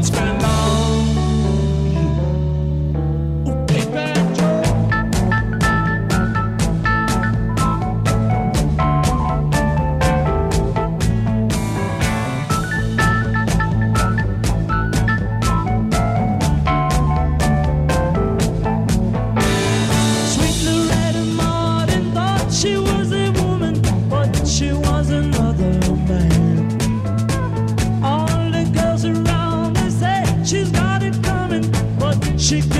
God's friend. she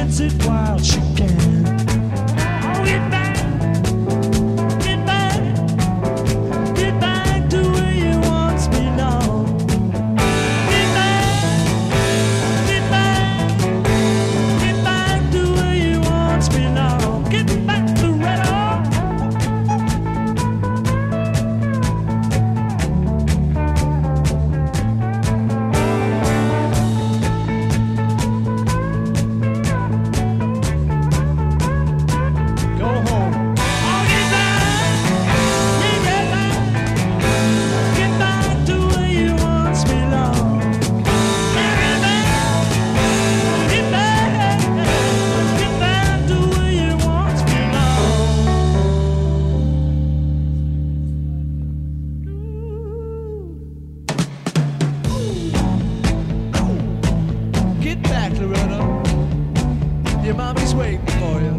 Your mommy's waiting for you.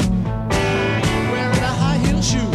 Wearing a high heel shoe.